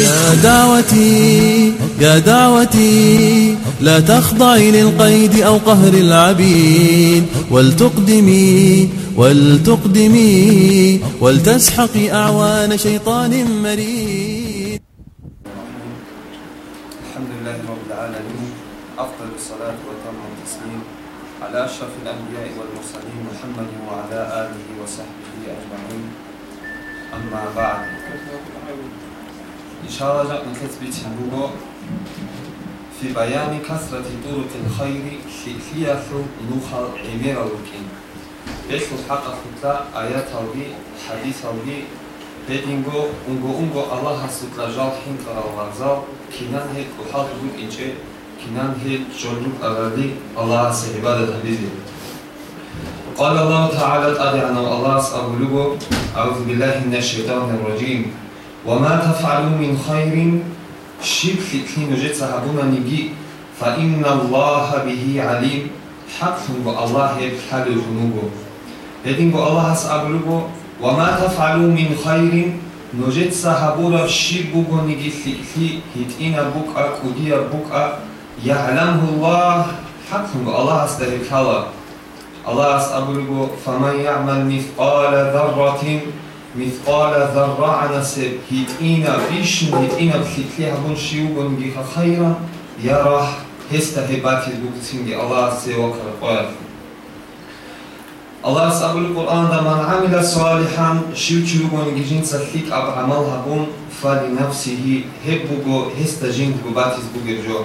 يا دعوتي يا دعوتي لا تخضعي للقيد أو قهر العبيد. ولتقدمي ولتقدمي ولتسحقي أعوان شيطان مريد. الحمد لله رب العالمين أفضل الصلاة وتم التسليم على أشرف الأنبياء والمرسلين محمد وعلى آله وصحبه أجمعين. أما بعد الله من كتب تنبوغو في بيان كثرة طرق الخير خيخية نوخا عمير الوكين بيخو حق خطلا آيات أوغي حديث أوغي بيدينغو أنغو أنغو الله سطلا جال حين قرار غرزال كنان هيك وحاق بوك إنجي كنان هيك جرلوك أغردي الله سعبادة بيزي قال الله تعالى أدعنا الله أقوله أعوذ بالله من الشيطان الرجيم وما تفعلوا من خير شبك كين جت صحابنا نجي فإن الله به عليم حق الله يبحل الذنوب بدين الله أقوله وما تفعلوا من خير نجت صحابنا شبك نجي في هتئنا بكا كوديا بكا يعلمه الله حق الله استهلك الله أسأله فمن يعمل مثقال ذرة مثقال ذرة على سب هيتقينا بيشن هيتقينا بخيتليها بون شيوبن جيها خيرا. يرح هستا هباتي دي الله سيوك القرآن الله سأقول القرآن دا من عمل صالحا شيو شيوتشيوبن جيجين سليك أب عملها بون فلنفسه هبوغو هستا جين باتيز بوغرجو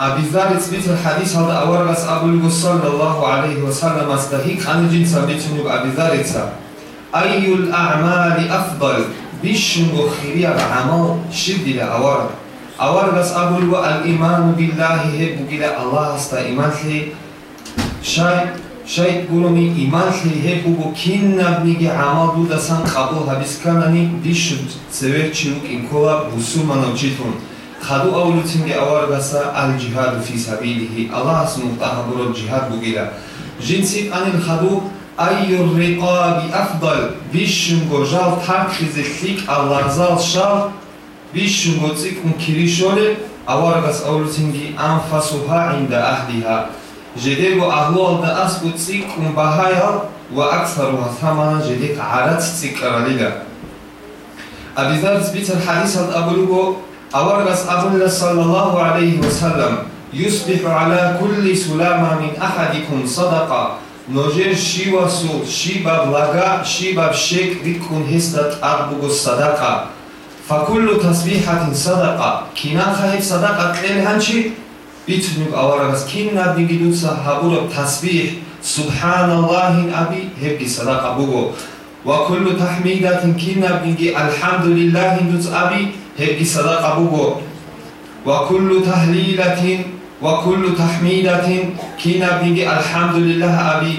أبي ذر تبيت الحديث هذا أورغس أبو صلى الله عليه وسلم استهيك. أن جين سبيتنو أبي ذر تبيت أي الأعمال أفضل بشم خيرية عمال شدل أورد أورد بس أقول والإيمان بالله هب بلا الله است إيمان لي شيء شيء قولوني إيمان لي هب وكين نبني عمال بود سان قبول هبس كانني بشم سوير چيوك إن كولا بسو منوجيتون خدو أولو تنجي أورد بس الجهاد في سبيله الله است مفتح برو الجهاد بقلا جنسي أن الخدو أي الرقاب أفضل بيشنغو جال تحقزتلك اللحظات شال بيشنغو تسيكم كريشولي أورغس أولتنجي أنفسها عند أهلها. جديد أهلوال دا أسبو تسيكم بهايا وأكثرها ثمنا جديد عرات تسيكرا للا أبي ذر تبيت الحديث الأبلغو أورغس أبل صلى الله عليه وسلم يصبح على كل سلامة من أحدكم صدقة. Ножер шива суд, шиба влага, шиба шек викун хистат абугу садака. Факуллу тасбихатин садака. Кина хахиб садака тлел ханчи? Битнюк аварагас. Кинна бигидуца хабураб тасбих. Субханаллахин аби хебги садака бугу. Ва куллу тахмидатин кинна биги алхамдулиллахин дуц аби хебги садака бугу. Ва куллу тахлилатин وكل تحميدة كينا بيجي الحمد لله أبي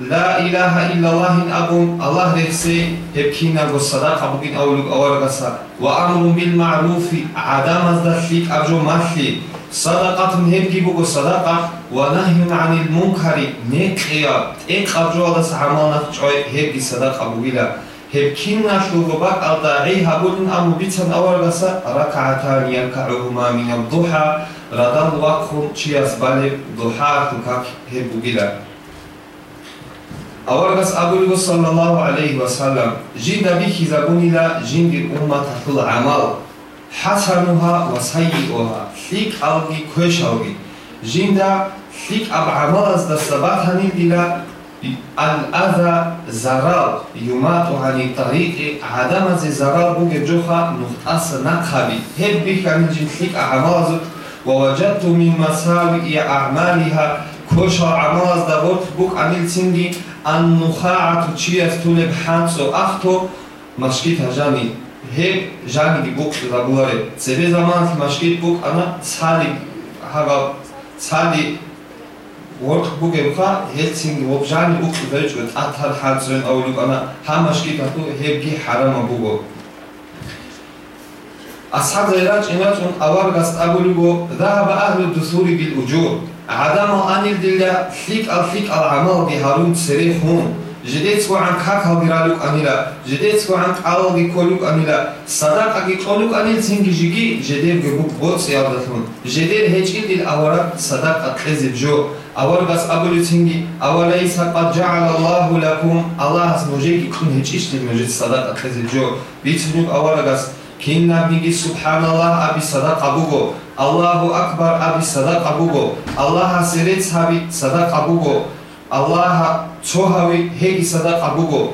لا إله إلا الله أبو الله رخصي هب كينا بو صدقة بوغين أولوك أورغسا وأمر بالمعروف عدم الذلك أبجو مثلي صدقة هبكي بوغو صدقة ونهي عن المنكر نكيا إك أبجو دس عمل نخجوي هبكي صدقة بوغيلا هبكينا شلوغبا الداعي هبولن أمو بيتن أورغسا ركعتان يركعهما من الضحى رادان واقخون چی از بالی دوحار تو کاک هی بگیره اول بس ابو الگو صلی اللہ علیه و سلم جی نبی کی زبونی لا جی بی امت حفل عمل حسنوها و سیئوها فیک آلگی کوش آلگی جی دا فیک اب عمل از دست بات هنی دیلا ال اذا زرال یومات و طریق عدم از زرال بوگ جوخا نخطس نقبی هی بی کنی جی فیک ووجدت من مساوئ أعمالها كوشا عماز دابوت بوك عميل سندي أن نخاعة تشيس تولب حانسو أختو مشكيت هجامي هيب جامي دي بوك دابواري سبي زمان في مشكيت بوك أنا تسالي هغا تسالي ورق بوك يبقى هيلسينج وب جامي بوك دابوت أتهر حانسو أولوك أنا همشكيت هتو هيب جي حرام بوكو أصحاب زي راج إناتهم أورغس أبولغو ذهب أهل الدثور بالأجور عدم أن الدلة ثيك الثيك العمال بهارون سريحون جديت وعن كاك هالبرالوك أنيلا جديت وعن قالوك كولوك أنيلا صداق أكي قولوك أنيل زنجي جيجي جدير ببوك بوتس يالدتون جدير هيج إدل أورا صداق أتخذ بجو أورغس أبولو تنجي أوليس قد جعل الله لكم الله هز مجيكي كن هيج إشتل مجيد صداق أتخذ بجو بيتنوك أورغس Kinna bigi subhanallah abi sadaqa bugo. Allahu akbar abi sadaqa bugo. Allah hasirit habi sadaqa bugo. Allah çohavi hegi sadaqa bugo.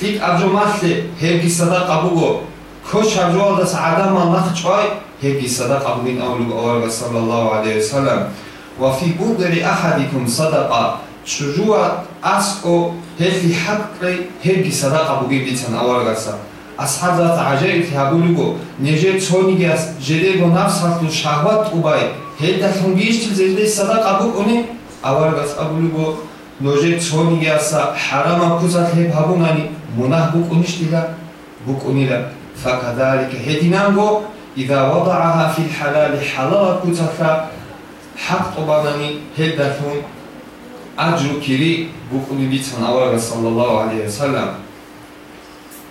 İlk acımatlı hegi sadaqa bugo. Koç acıoldas adam Allah çoy hegi sadaqa bugin avlu avlu sallallahu aleyhi ve sellem. Ve fi budri ahadikum sadaqa. Çocuğa asko hegi hakkı hegi sadaqa bugin bitsen avlu sallallahu ასჰაბათ აჯეით ჰაბულუგო ნეჟე ცონიგას ჟედეგო ნაფსათუ შაჰვატ ტუბაი. ჰედა თუნგიშ ზეზე სადაყა ბუგონი ავარგას აბულუგო ნოჟე ცონიგასა ჰარამა ქუსათე ბაბუნანი მონაჰ ბუკუნიშტილა ბუკუნილა ფაკადალიკ ჰედინანგო იდა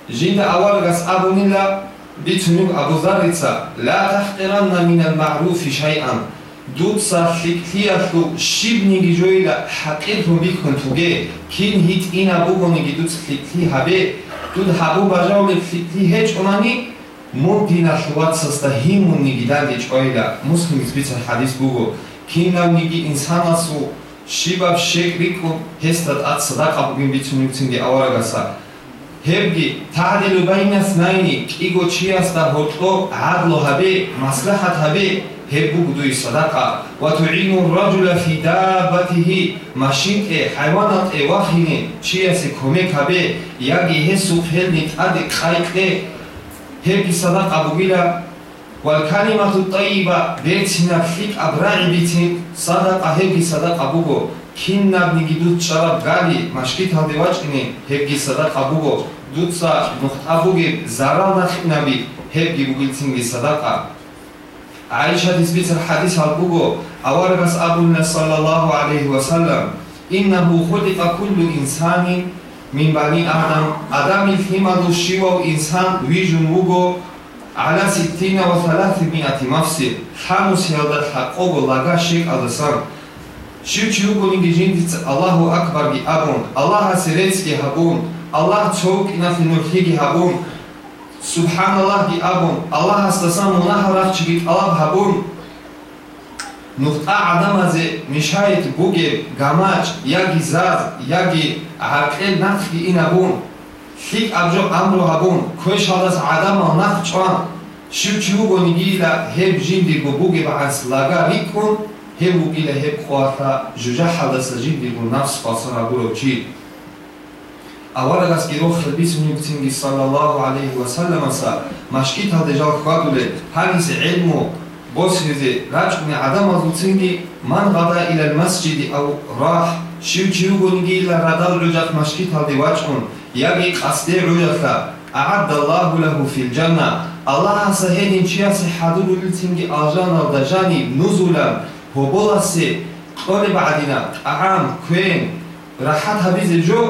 ვადააჰა ფილ ჰალალი ჰალალა ქუსათა ჰაქტობანანი ჰედათუნ აჯუ კირი ბუკუნიბიც ნავარგა სალალლაჰუ ალეიჰი ვასალამ ჟინდა ავარგას აბუნილა ბიცუნუ აბუზარიცა ლა თაჰყირანნა მინალ მა'რუფი შაი'ან დუცა ხიქიათუ შიბნიგი ჯოილა ჰაყირთუ მიქონ თუგე კინ ჰიტ ინა ბუგონიგი დუც ხიქი ჰაბე დუდ ჰაბუ ბაჟაუმე ხიქი ჰეჭონანი მოდინა შუაცას და ჰიმუნიგი დაგი ჭოილა მუსლიმის ბიცა ჰადის ბუგო კინავნიგი ინსანასუ შიბა შეკრიკუ ჰესტად აცსა და ყაბუგინ ბიცუნი ცინგი ҳебги таъдилу байна снайни иго чи аст дар ҳуҷҷо адлу ҳабе маслаҳат ҳабе ҳеббу гудуи садақа ва туину раҷула фи даббатиҳи машинъе э, ҳайванатъе э, вахине чи аси кӯмек ҳабе? Яги ҳесу хелнит ади қайқе э, ҳебги садақа бугила والكلمة الطيبة بيتنا فيك أبرع بيتين صدقة هبي صدقة بوغو كين نبني جدود شرب غالي مشكيت هذي وجهني هبي صدقة بوغو дутса мухтабуги зарал нахибнаби хебги бугилсинги садақа. Аиша тисбитсар хадис албуго аварагас абулна саллаллаху алайҳи васаллам иннаҳу хулиқа куллу инсанин мин бани адам адами фимаду шивав инсан вижун вуго ала ситтина ва талати миати мафсил ҳаму сиёдат ҳаққого лага шек адасан шивчиугунинги жиндиц аллаҳу акбарги абун аллаҳа сирецки ҳабун аллаҳ чаук нафи мулҳиги ҳабун субҳаналлаҳ ги абун аллаҳ ҳастасан мунаҳарах чигит алаб ҳабун нуқта адамазе мешает буге гамач яги заз яги ақел нахи инабун хик абжо амру абун көш ҳадас адама нахчон шивчиугонигила хеб жиндирго буге баанслага рикун хеб угила хеб хуата жужа ҳадаса жиндирго нафс фасара гуро чид аввала нас гирӯх бисмни бутинги саллаллоҳу алайҳи васалламаса машкитҳадежал квадуле ҳагиси илму босиризе раҷуни адам аз бутинги ман ғада илал масҷиди ав раҳ шив чиругунги ила радал рӯҷат машкитҳади ваҷун яги қасде рӯҷатка аъадда аллаҳу лаҳу фил ҷанна аллаҳ аса ҳедин чияси ҳадуру литинги алжанал дажани нузулан ҳоболаси қоли баъдина аъам кӯен раҳат ҳабизи ҷо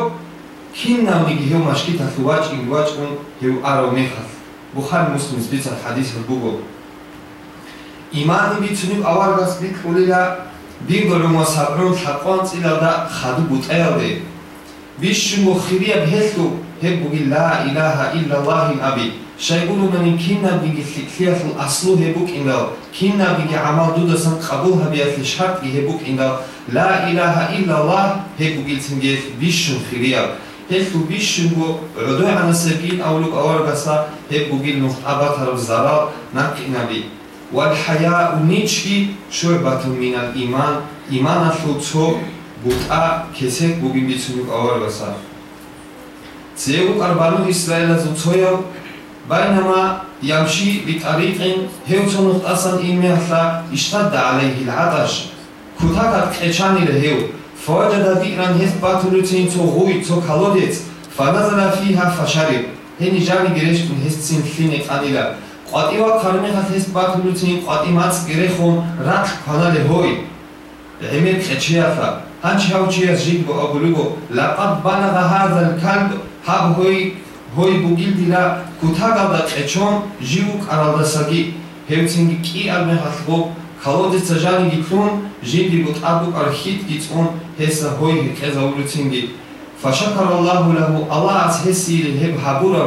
كنا ميجيو مشكي تفواج إن واج أن يو أرو نخف بخار مسلم بيت الحديث البوغو إيمان بيتنيب أول بس بيك أوليلا بيقولوا ما صبرون حقان إلى دا خدو بتأيوه بيشمو خيريا بهسلو هبوغي لا إله إلا الله أبي شايقول من كنا بيجي سياس الأصل هبوك إن كنا بيجي عمل دودا سن قبولها بياس شرط هبوك إن لا إله إلا الله هبوغي تنجيس بيشم خيريا ჰეკ უგიშ შუმგო როდო ანასეკინ აულუ ყავარგასა ჰეკ უგილ მუხტაბათ არ ზარა ნაკინალი والحياء نيتشي شعبة من الإيمان إيمان أشوتو ბუტა ქესე გუბიბიცუნი ყავარგასა ძეუ ყარბანუ ისრაელაზ უცოიო ბაინამა ямში ბიტარიყინ ჰევცონ უხტასან იმიახლა იშთა და ალეჰილ ატაშ. ქუთაკა ყეჩანირე ჰევ فوجد بئرا هثبات لتين تو غوي تو كالوديت فنزل فيها فشرب هني جامي گريشتون هستين فين قانيلا قاتيوا كارمي خات هثبات لتين قاتيمات گريخون رات قانال هوي همت خچيافا هنچ هاوچی از جید با اگلوگو لقد بلغ هذا الكلب هب هوی هوی بوگیل دیلا کتاگالدا قچون جیو قرالداساگی هوچینگی کی ارمه خلقو ქალოდი წაჟანი გიქრუნ ჟინდი ბუტ აბუ არხით გიწუნ ჰესა ჰოი ყეზა ულუცინგი ფაშაკარალლაჰუ ლაჰუ ალას ჰესი ჰებ ჰაბურა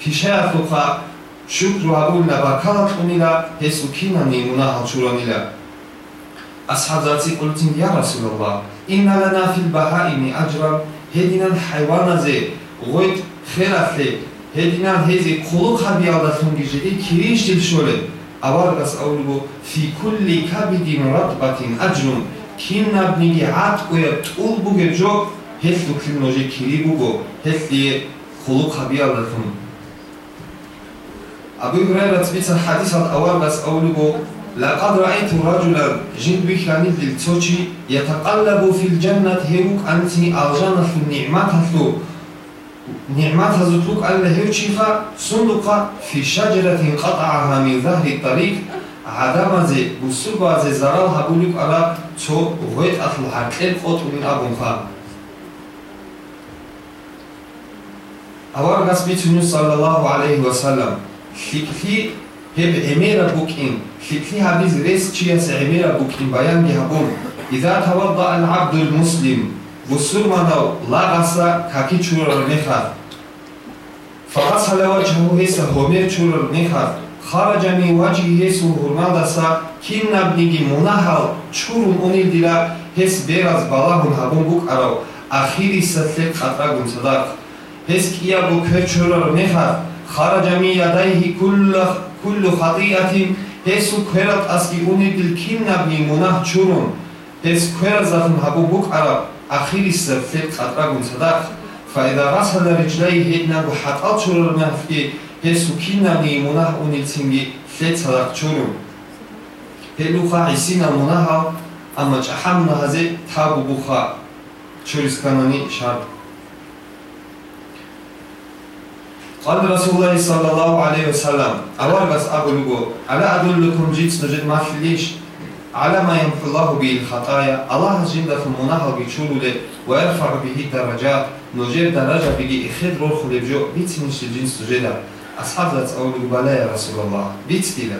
ფიშაათუხა შუკრუ აბულა ბაკალატუნილა ჰესუ კინანი უნა ჰაჩურანილა ასჰაბზაცი ყულუცინგი ია რასულალლა ინა ლანა ფილ ბაჰაიმი აჯრა ჰედინან ჰაივანაზე ღოით ხერახლე ჰედინან ჰეზი ყულუხაბი ალდათუნგი ჟიდი ქირინ შილშოლე ავარგას აულიგო ფი კულლი кинабниги атқуя тул буге джо ҳеслу килножи кири буго ҳесли хулук хабиалатун أبو هريرة تبيت الحديث الأول بس أولو لقد رأيت رجلا جد بخانيد للتوشي يتقلب في الجنة هيوك أنتي الجنة النعمات هثلو نعمات هزتلوك أن هيوشيفا صندوق في شجرة قطعها من ظهر الطريق عدم زي بسوبة زي زرالها هبوليك أراد чо вэтъат лҳаркъеб хоту мин абун фаҳм аваргас битуню саллаллаҳу алайҳи васаллам хикфи ҳеб эмера букин хикфи ҳабиз рес чияс эмера букин баянги ҳабун ида таваддаъа алабду лмуслим бусурманав лагаса каки чурар нехад фагасала ваҷҳу ҳеса ҳомер чурар нехад خرج من وجهه سرور مدسا كن نبنيجي منحل چورم اونيل ديلا هس بيراز بالاهم هبون بوك اراو اخيري ستلق قطرا قم صدق هس كيا بو كرچورر نخر خرج من يديه كل كل خطيئة هس كرات اسكي اونيل ديل كن نبني منح چورم هس كرا زخم هبون بوك اراو اخيري ستلق قطرا قم صدق فإذا غسل رجليه إنه حتى أطشر المهفكي 예수 키나미 모나 오니 팅기 세차락 초노 벨루카 이시나 모나하 아마 자함나 하제 타고부카 출스카노니 샤르 قال رسول الله صلى الله عليه وسلم أول بس أقول ألا أدلكم جيت نجد ما في ليش على ما يمحو الله به الخطايا الله جل في مناه بيشولو ويرفع به الدرجات نجيب درجة بيجي إخيد روح خليب جو بيتنش الجنس جدا أصحاب ذات أول بلا يا رسول الله بيت ديلا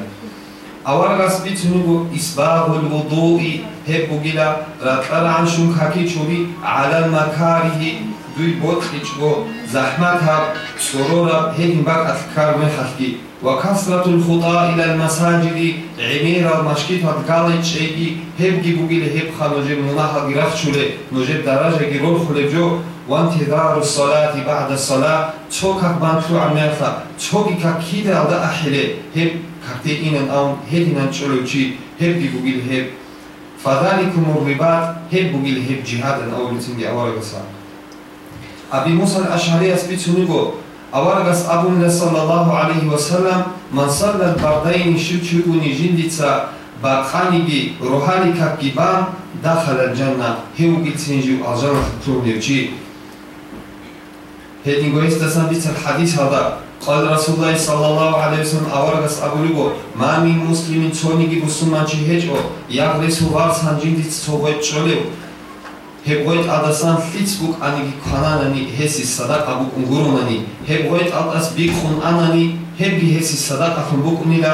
أول بيت نقول إسباغ الوضوء هبو جلا رتقل عن شنك حكي شوري على المكاره دوی بوتخیچگو زحمت ها سرورا هین باک اتکار مخلقی و کسرت الخطا الى المساجد عمیر المشکیت ها دکالی چیگی هب گی بوگیل هب خانوجه مناها گرخ شوله نوجه دراجه گرول خوله جو و انتظار الصلاة بعد الصلاة چوکک بانتو عمیرفا چوکی که کیده alda احله هب ککته اینن آن هدینن چلوچی هب گی بوگیل هب فذلكم الرباط هب بوگیل هب جهادن اولتنگی اوار بسان ابي موسى الاشعري اسبيتونيغو اوارغاس Аваргас Абунда саллаллаху алейхи вассалам мансардан бардайни шучуни жиндица бадханиги рухани капгибам дахала джанна хеуги цинжу алжанах турнирчи. Хедингоиста сандицар хадис хада قال رسول الله صلى الله عليه وسلم أورغس أقولوا ما من مسلم تونيجي بسمان جهجو يغرس وارس هنجين دي تصوبت شلو ҳебғоит адас ан фитсбук аниги кананани ҳеси садақа букунгуронани ҳебғоит адас бикхун анани ҳебби ҳеси садақахун букунила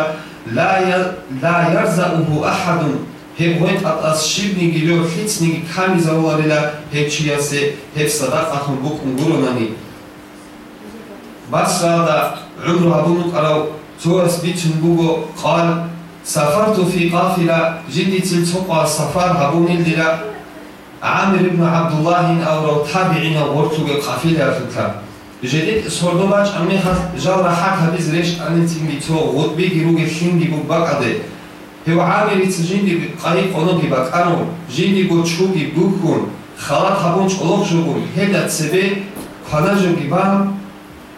ла ярзаъуҳу аҳадун ҳебғоит адас шибниги лё ҳицниги ками заваларила ҳебчиясе ҳеб садақахун букунгуронани басрада умру абунук арав туас бичун буго қал сафарту фи қафила жиддитил туқа сафар абунилдила عامر ابن عبد الله او رو تابعين ورتوغ قافله فتا جديد سوردوباچ امي خاص جال راح حديث ريش ان تيمي تو غوتبي گيروگ خيندي بو باقاده هو عامر تجيندي قاي قونوگي باقانو جيندي بو چوگي بوكون خالات حبون چولوگ جوگون هدا سبه قاناجوگي با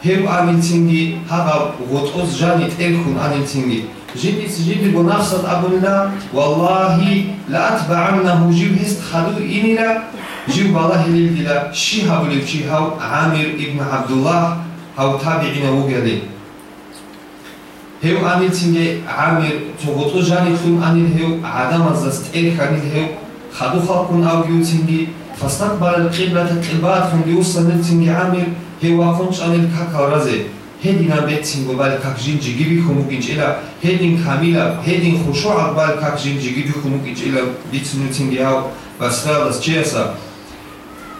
هو اميتينگي هاغا غوتوز جاني تيرخون اميتينگي جدي سجدي بنفسد أبونا والله لا أتبعنه جيب هست خدو إننا جيب والله للدلا شي هاو لفشي هاو عامر ابن عبد الله هاو تابعين وقالي هاو آميل تنجي عامر تغطو جاني خلوم آنيل هاو عدم الزست إيرخ آنيل هدینا بیتیم و بال کاکجین جیگی بی خمو گیج ایلا هدین کامیلا هدین خوشو عبال کاکجین جیگی بی خمو گیج ایلا بیتنو تینگیاو بسخال از چیسا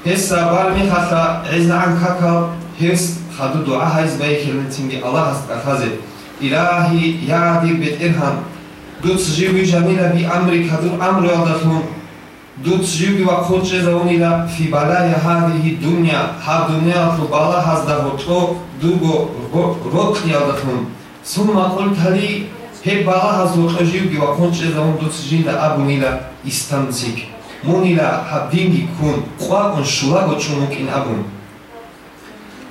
هسا بال می خطا عزا عن کاکا هست خدو دعا هایز بای کلمه تینگی الله هست قفازه إلهي يا دير بيت إرهام دوت سجيبي جميلة بأمرك هدور أمر يوضفهم دوتشيوغي وقوتشي زوني لا في بلايا هذه الدنيا ها دنيا طبالة هزدهوتو دوغو روكني أدخم ثم قلت لي هي بلا هزوخجيوغي وقوتشي زون دوتشيين لا أبوني لا استمسك موني لا حبدينغي كون قواقن شلاغو چونوك إن أبون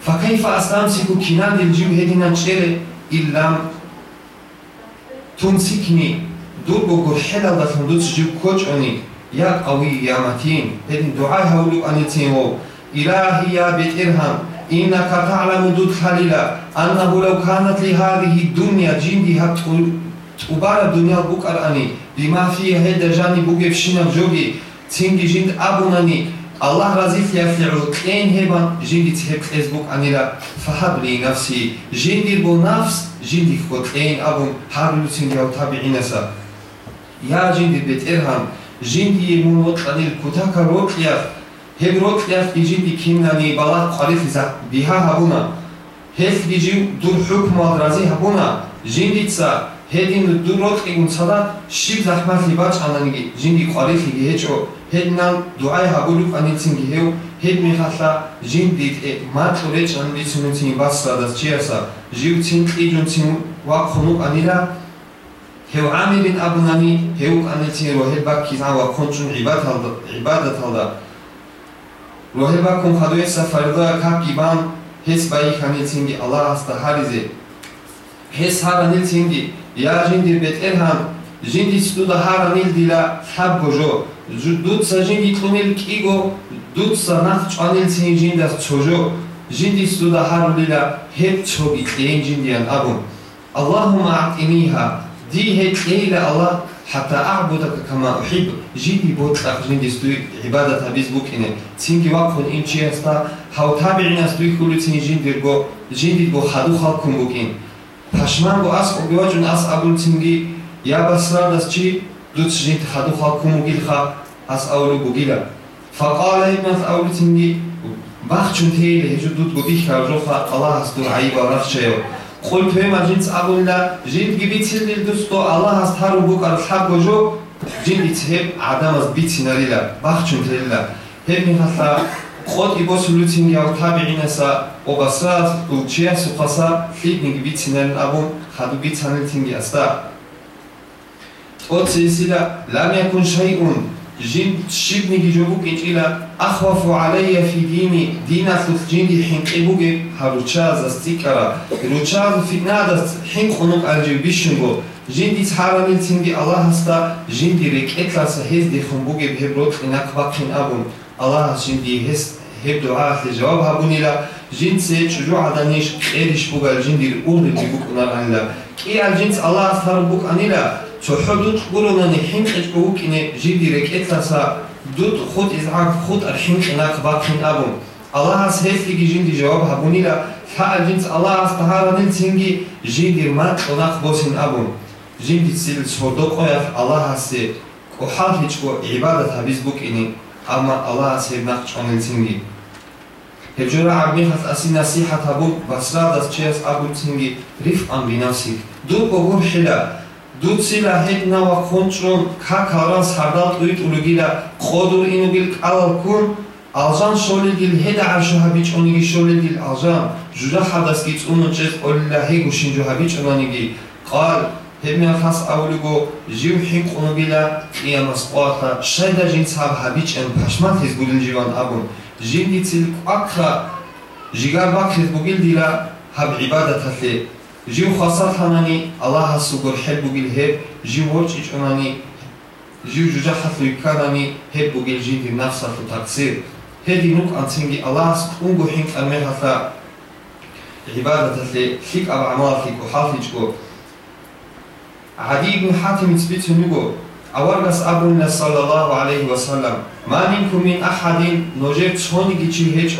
فكيف أستمسك كنان الجيو هدينا چيري إلا تمسكني دوغو قرحي لا دخم دوتشيوغ كوچ أنيك يا قوي يا متين هذه دعاء هولو أنتيمو إلهي يا بإرهام إنك تعلم دود خليلا أنه لو كانت لهذه الدنيا جندي تبار الدنيا بكر أني بما فيها هيدا جاني بوغي فشينا جوغي تنجي جند أبوناني الله رزيف يفعل كين هبا جندي تهب فيسبوك أنيلا فهب لي نفسي جندي بو نفس جندي خو كين أبون حابلو تنجي أو تابعين يا جندي жинди мунвот анил кутака рокья хеврот яф жинди киннани бала харифиза биха хабуна. Хев дижи дур хукма дрази хабуна. Жиндица хедин дурот игун сада шиб захмат либач ананиги жинди харифиги хечо. Хеднан дуай хабулук аницинги хев хед михатла жиндид э матуреч анницинцин бассадас чиаса. Жив цин идун цин ва хунук анира ҳев ами бин абунами ҳевук анити роҳиба кизан ва кунчун ибадаталда роҳиба кун хадоеса фарида как ибан ҳес баи ханитинги алла аста ҳаризе ҳес ҳаранитинги я жинди бетэрҳан жинди студа ҳаранил дила ҳаб гожо дудса жинди тлумил киго дудса нахчанил син жиндас чожо жинди студа ҳарулила ҳеб чоги ен жиндиян абун аллаҳума атиниҳа دي هيك إلى الله حتى أعبدك كما أحب جيدي بوت أخجين دي ستوي عبادة تبيز بوك إنه تينكي وقفون إن چي أستا هاو تابعين أستوي كلو تيني جين دير بو جين دي بو خدو خلقكم بوك إن پشمان بو أس أبيوا جون أس أبول تينكي يا بسرا دس چي دوت جين خدو خلقكم بوك إلخا أس أولو بوكيلا فقال ابن أولو تينكي بخشون تيلي هجو دوت بو بيخ كارجوخا الله أستو عيبا رخشيو ყოლფე მაჯინც აბუნდა ჟინ გიბიცილ დუსტო ალაჰს თარუ ბუკარ ხაგოჯო ჟინ იცებ ადამას ბიცინარილა ბახჩუნ თელა ჰემი ხასა ყოთ იბოსულუცინი ალ თაბიინასა ობასრას უჩია სუხასა ფიდნი გიბიცინენ აბუნ ხადუ ბიცანელ თინგი ასტა ოცი ისილა ლამიაკუნ შაიუნ ჟინ შიბნი გიჯობუ კიჭილა ახვაფუ ალეია ფი დინი დინა სუს ჟინდი ჰინყიბუგე ჰარუჩაზ ასტიკარა რუჩაზ ფინადას ჰინყუნუ ყალჯი ბიშუნგო ჟინდი ცჰარანი ცინდი ალაჰსტა ჟინდი რეკეთლას ჰეზდი ხუმბუგე ფებროთ ნაკბაქინ აბუნ ალაჰ ჟინდი ჰეს ჰებდო ახლი ჯავაბ ჰაბუნილა ჟინცე ჩუჯუ ადანიშ ყერიში ბუგალ ჟინდი ურდი ბუკუნა ალა კი ალ ჟინც ალაჰ чохудут гурунани хинкъичкуукине жиби рекетнаса дуд худ изъак худ архинкъинак бахин абун аллаҳас ҳеслиги жинди ҷавоб ҳабунила фаъджинс аллаҳас таҳаранин синги жиндир матъунак босин абун жинди сил чордок ояф аллаҳасе кӯҳал ҳичку ибадат ҳабиз букини амма аллаҳас ҳебнақ чонин синги. Ҳеҷора абмихас аси насиҳат ҳабун басрадас чеас абун синги рифъан бинафсик ду когур хила დუცილა ჰედნა ვა კონტროლ ქაქარან სარდალ ტუით ულგილა ყოდურ ინუგილ ყალკურ ალჟან შოლიგილ ჰედა არშო ჰაბიჭონიგი შოლიგილ ალჟან ჟურა ხადასკი წუნოჭეს ყოლილა ჰე გუშინჯო ჰაბიჭონანიგი ყალ ჰემია ხას აულიგო ჟივ ჰი ყუნუგილა ყიამას ყოათა შენდა ჟინცავ ჰაბიჭენ ფაშმათის გულინჯივან აბუნ ჟინიცილ ყვაქრა ჟიგარბაქის ბუგილდილა ჰაბ იბადათალე жив хасат ханани аллаха сугур хеббугил хеб жив вочичунани жив жужа хатлуйканани хеббугил жиди нафсату таксир хеди нук ансинги аллас унгу хинг армехата عبادتت لك أبع مالك وحافظك عدي بن حاتم تبيت نقول أورغس أبونا صلى الله عليه وسلم ما منكم من أحد نجيب شونك تشيهج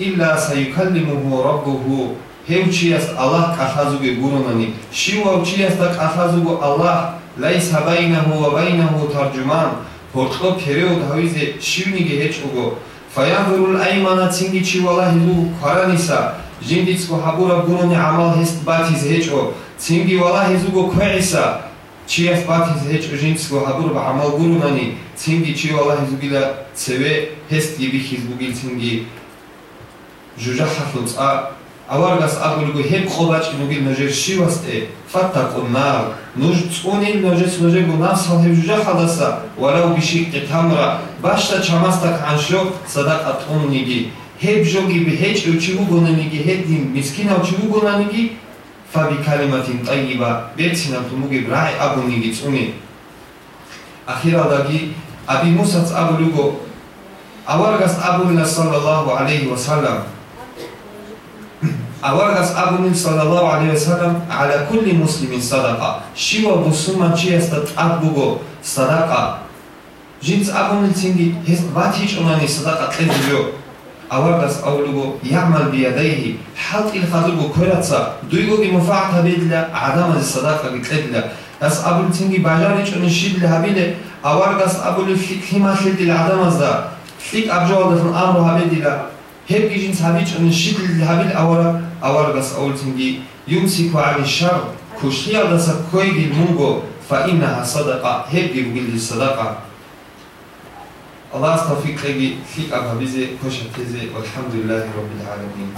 إلا سيكلمه ربه ჰევჩიას ალლაჰ კახაზუგე გურონანი შიუავჩიას და კახაზუგო ალლაჰ ლაის ჰაბაინაჰუ ვა ბაინაჰუ თარჯუმან ფორტყო ფერეო დავიზე შივნიგე ჰეჭუგო ფაიანგურულ აიმანა ცინგი ჩივალა ჰიზუ ქარანისა ჟინდიცკო ჰაბურა გურონი ამალ ჰესტ ბათიზ ჰეჭო ცინგი ვალა ჰიზუგო ქვეისა ჩიას ბათიზ ჰეჭო ჟინდიცკო ჰაბურა ამალ გურუნანი ცინგი ჩივალა ჰიზუგილა ცევე ჰესტ იბი ჰიზუგი ცინგი. ჟუჟა ხახუცა ავარგას აგულგუ ჰებ ყობაჭი ნუგი ნოჟერ შივასტე ფატა ყუნარ ნუჟ წუნი ნოჟეს ნოჟე გუნა საჰებ ჟუჟა ხალასა ვარა უბიში ყეთამრა ბაშტა ჩამასტა კანშო სადაყა ტუნნიგი ჰებ ჟოგი ბი ჰეჭ უჩი უგონენიგი ჰედი მისკინა უჩი უგონანიგი ფაბი კალიმათინ ტაიბა ბეცინა თუმუგი ბრაი აგუნიგი წუნი. ახირალდაგი აბი მუსაც აგულგუ ავარგას აგულინა სალალაჰუ ალეიჰი ვასალამ Avoir Rasul sallallahu alaihi wasallam ala kulli muslimin sadaqa. Și o busuma ce este atbugo sadaqa. Jins abunul singi his vatici onani sadaqa tledio. Avoir das avlugo ya'mal bi yadayhi. Halt il khatlugo koyatsa. Duygo ki mufaata bidla adama sadaqa bitledla. Das abunul singi bajarich onin shidla habile. Avoir das abunul hima shidla adamazda. Flik abjolda fun amru habidila. Hep gijins habic onin shidla habil awara اول بس اول تنجي يمسك على الشر كشيا دس كويجي المونجو فإنها صدقة هبجي بقول الصدقة الله استوفيق لي في أبهبيزي كوشتيزي والحمد لله رب العالمین